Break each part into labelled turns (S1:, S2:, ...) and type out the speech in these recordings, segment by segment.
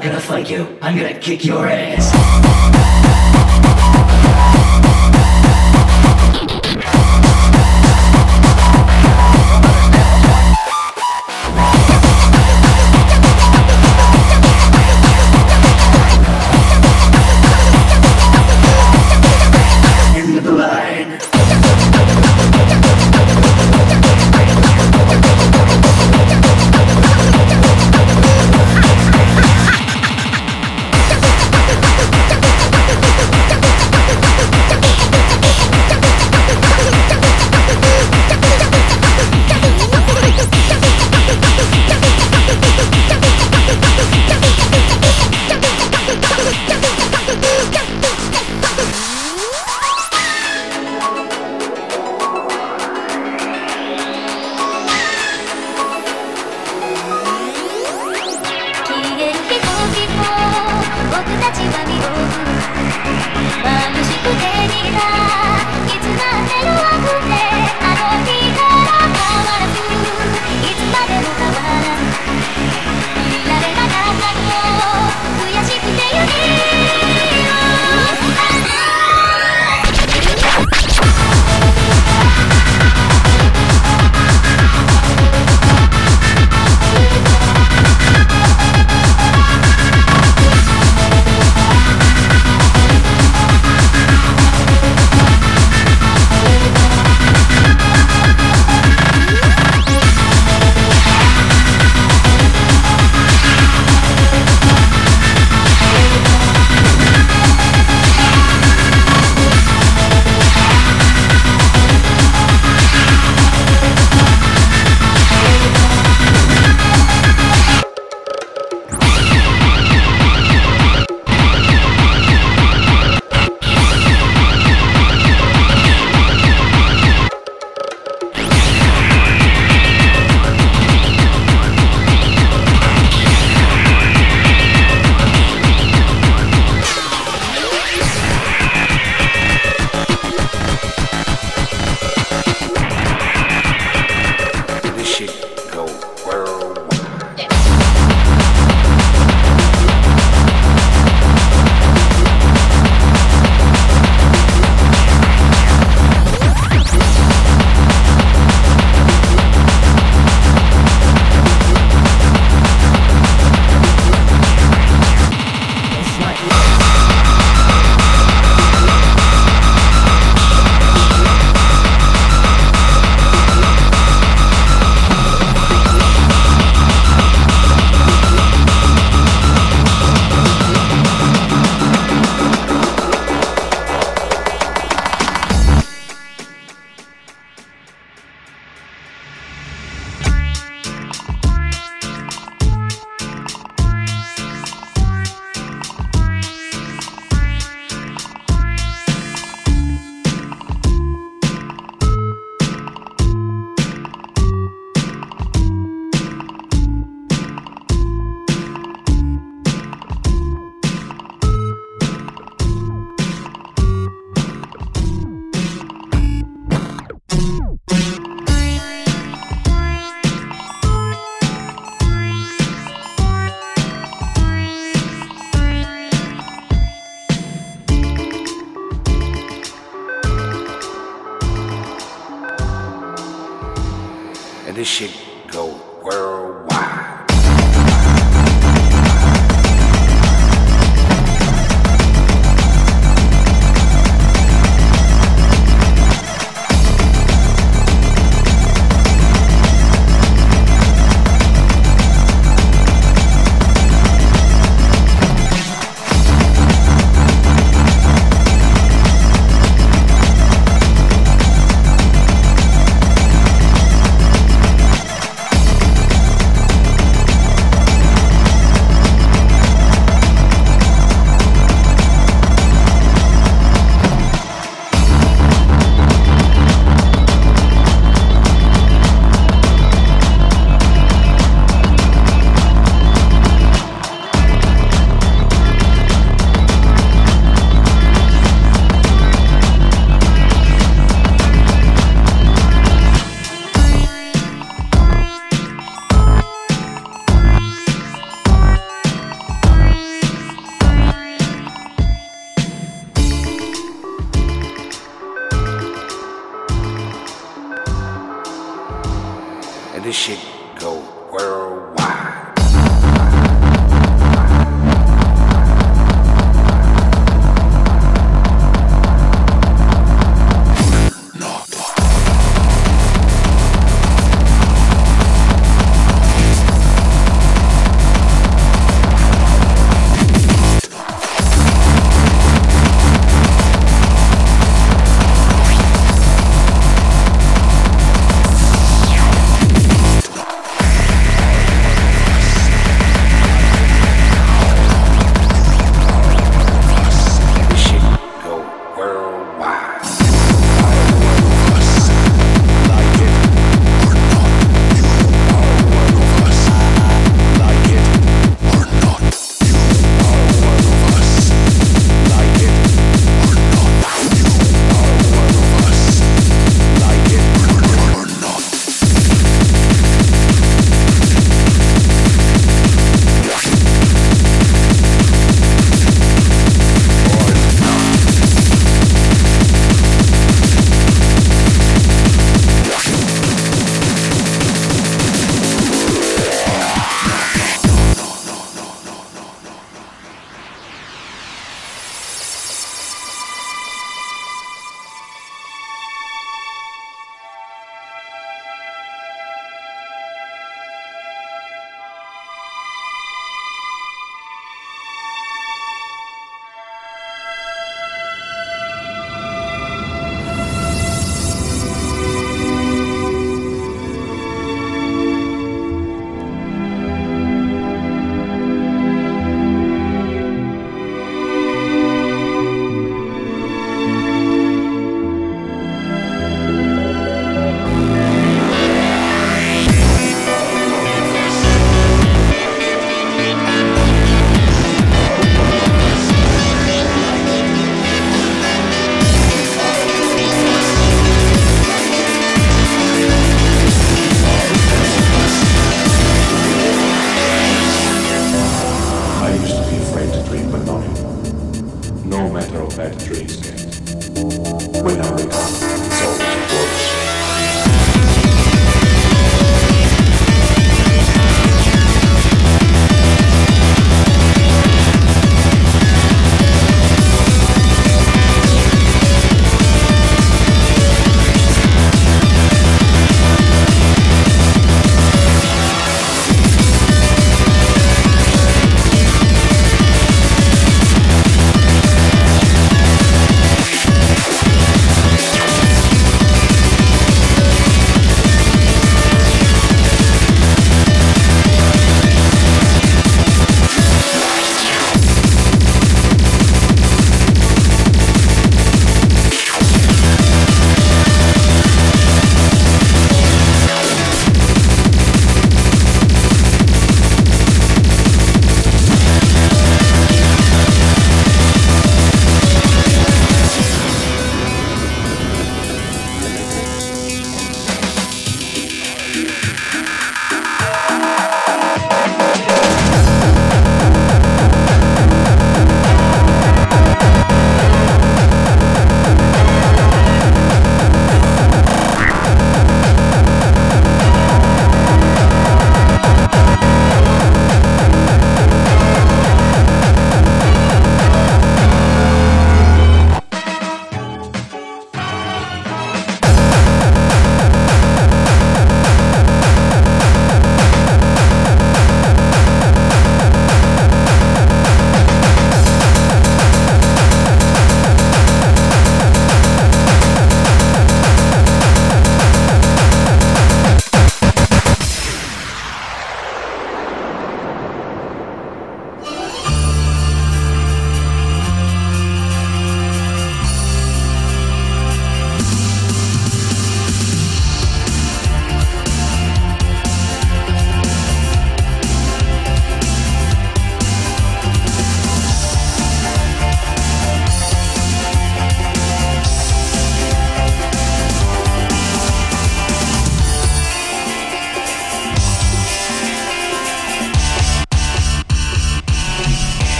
S1: not gonna fight you. I'm gonna kick your ass.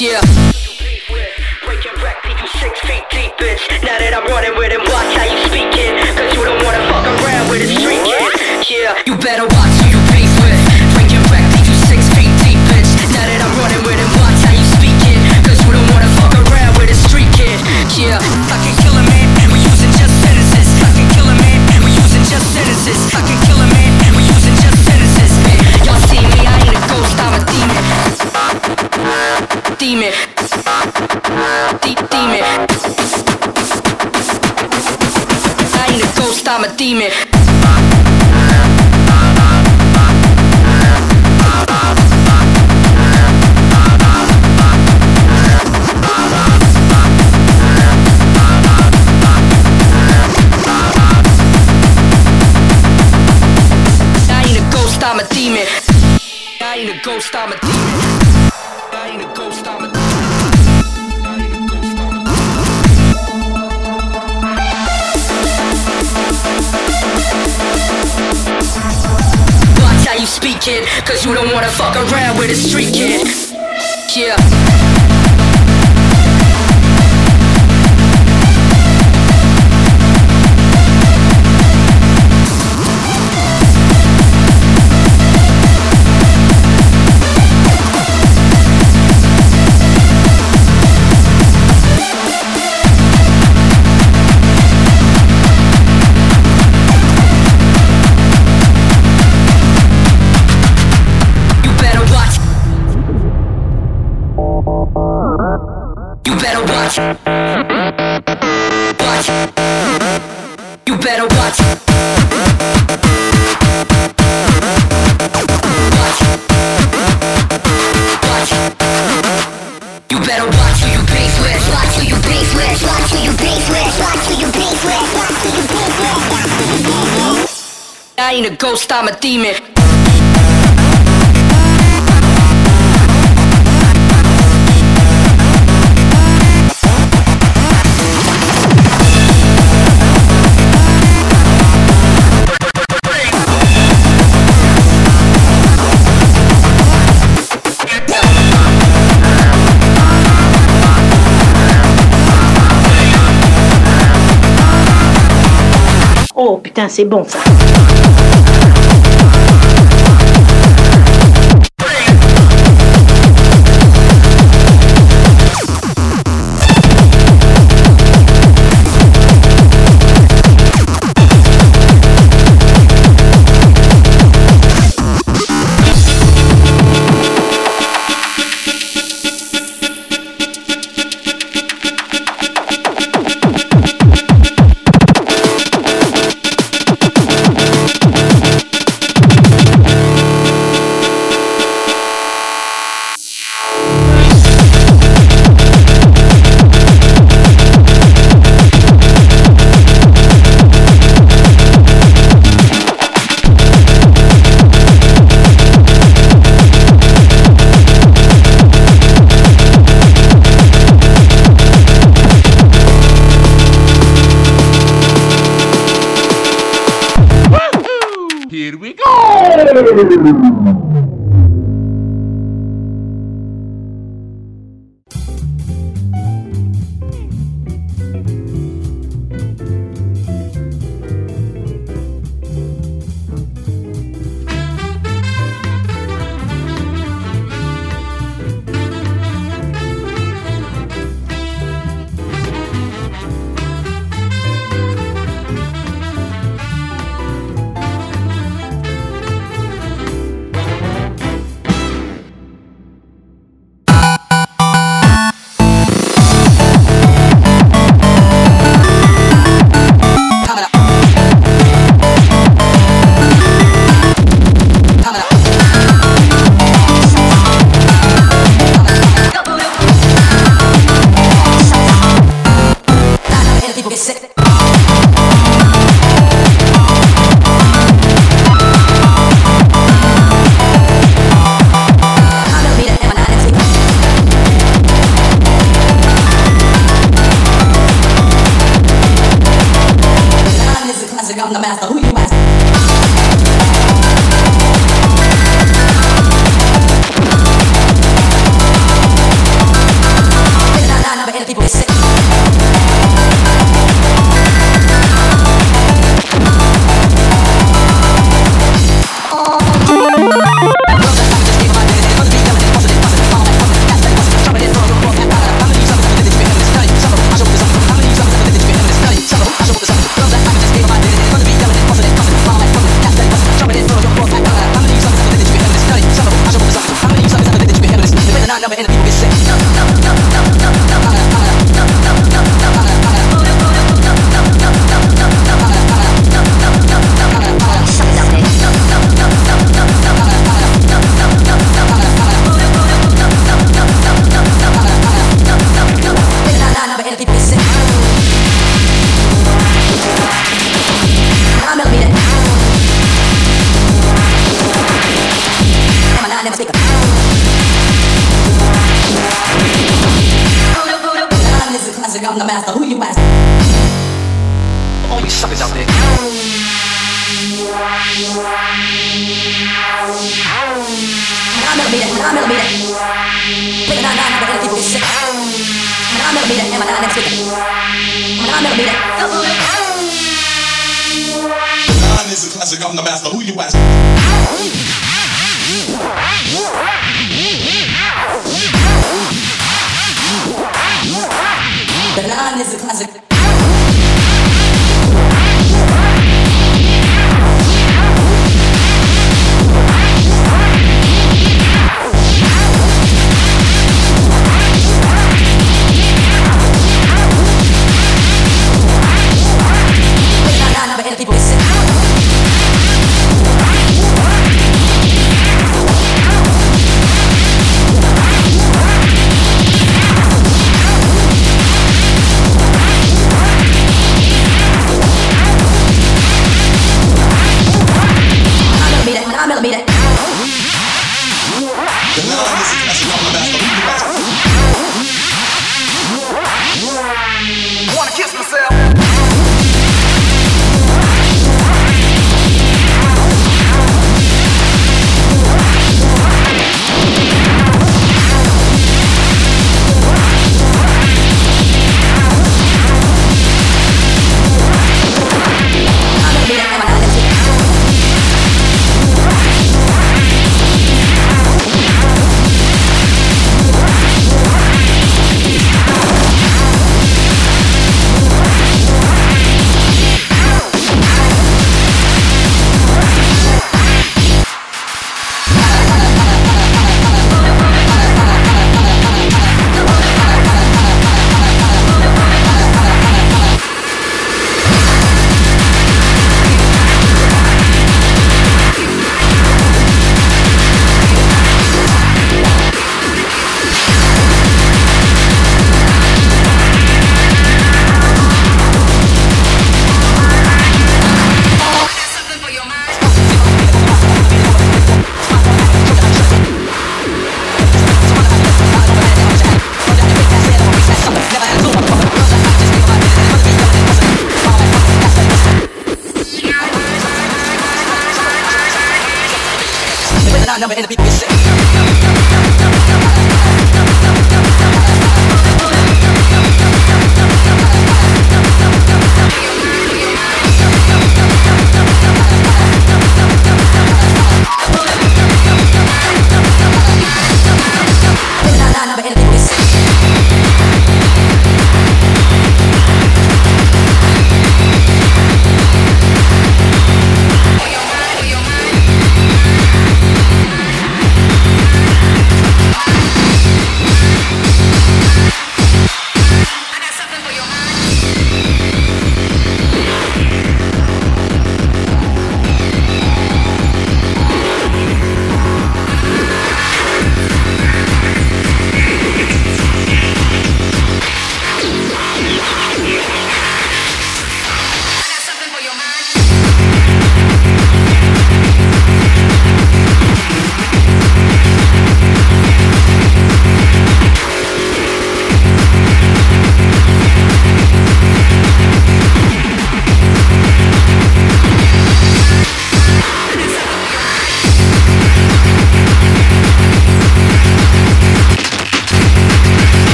S2: yeah. Breaking six feet deep, bitch. Now that I'm running with him, watch how you you don't wanna fuck around with a street kid. Yeah, you better watch who you with. Breaking six feet deep, bitch. Now that I'm running with him, watch how you you don't wanna fuck around with a street kid. Yeah, I can kill a man, we using just sentences. I can kill a man, we using just sentences. I can kill a man. demon. Deep demon. I ain't a ghost, I'm a demon. I'm a demon. I ain't ghost, I'm a demon. kid. Cause you don't wanna fuck around with a street kid. Yeah. better watch. I ain't a ghost, I'm a demon.
S3: Oh putain, c'est bon ça.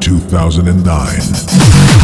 S4: 2009.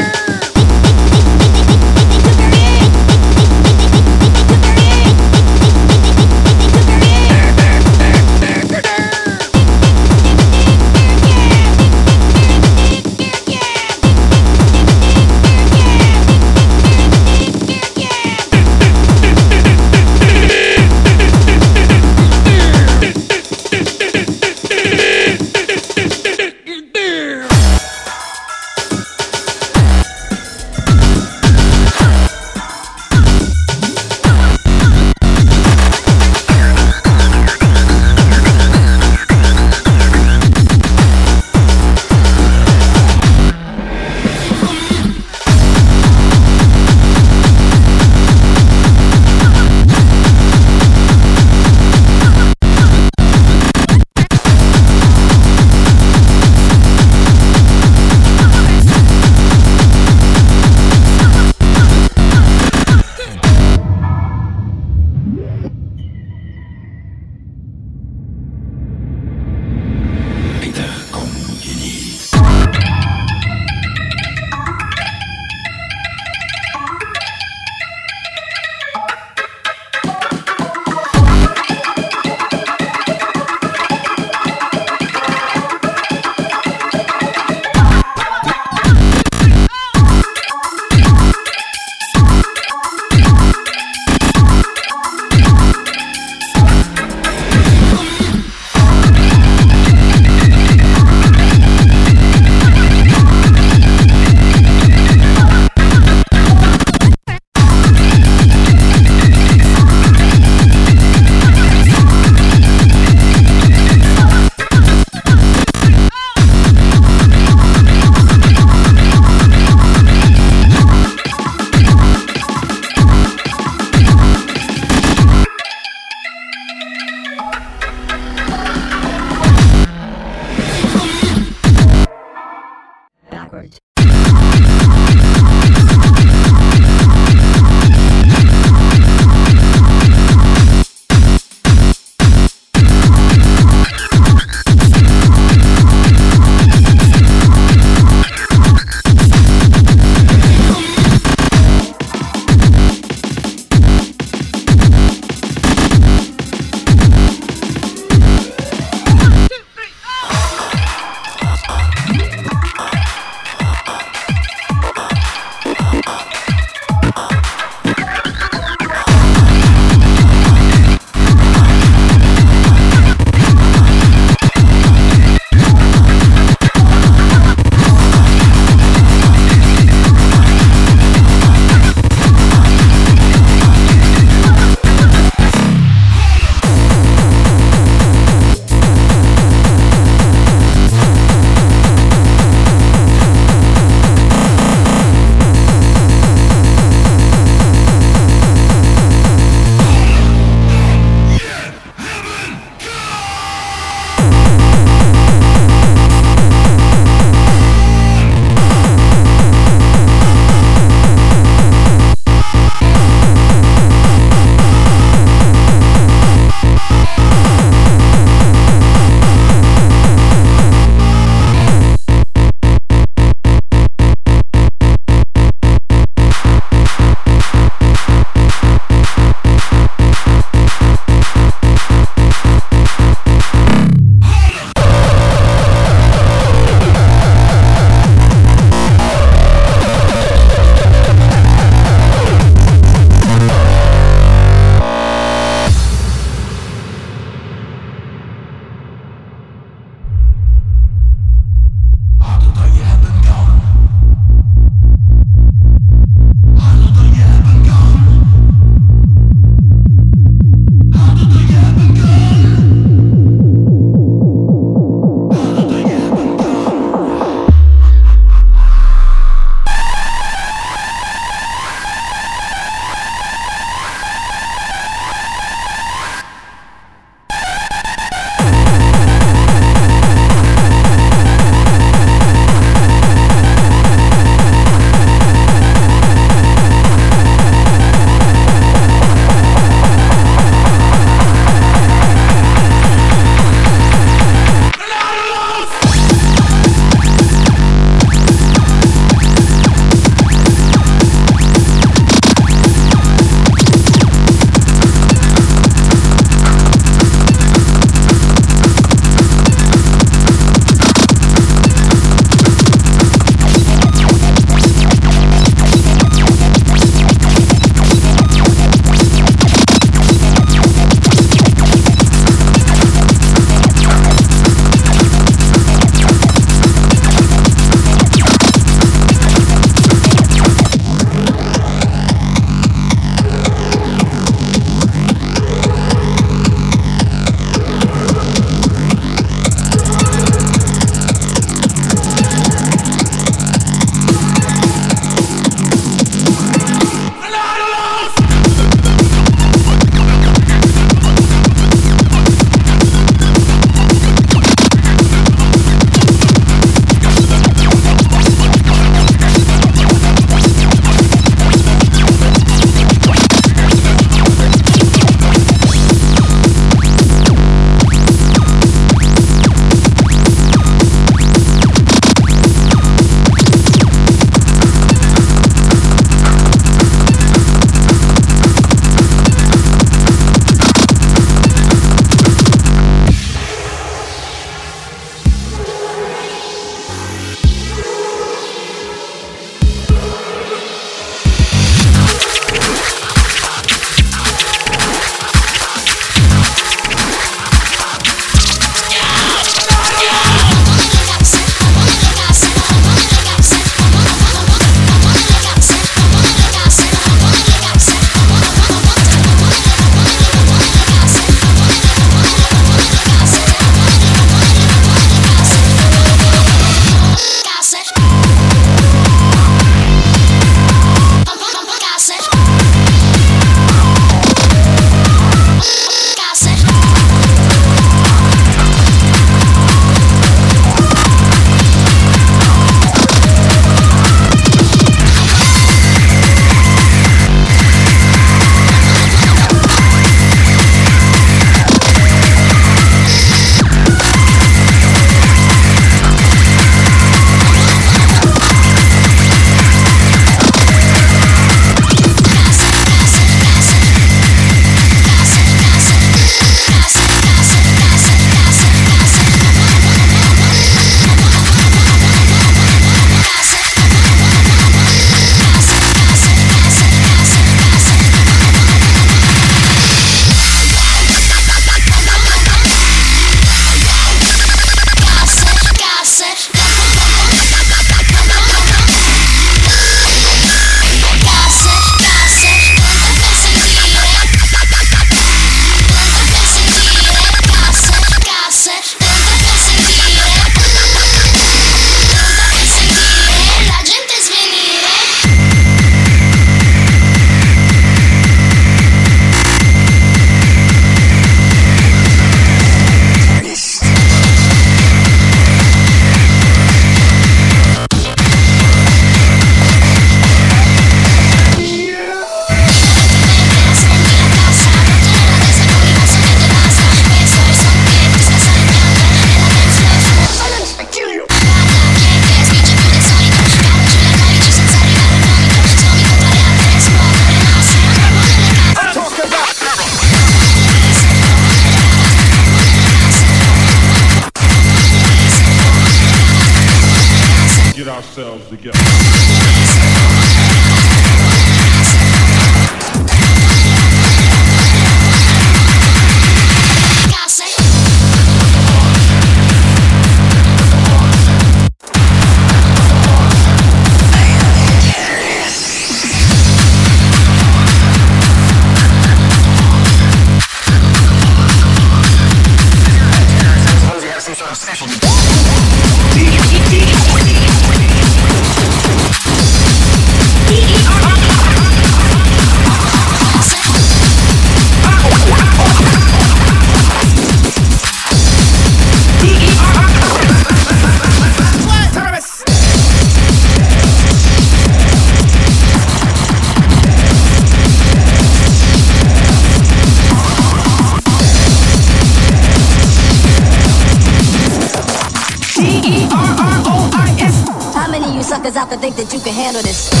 S5: rappers out to think that you can handle this.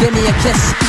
S5: give me a kiss.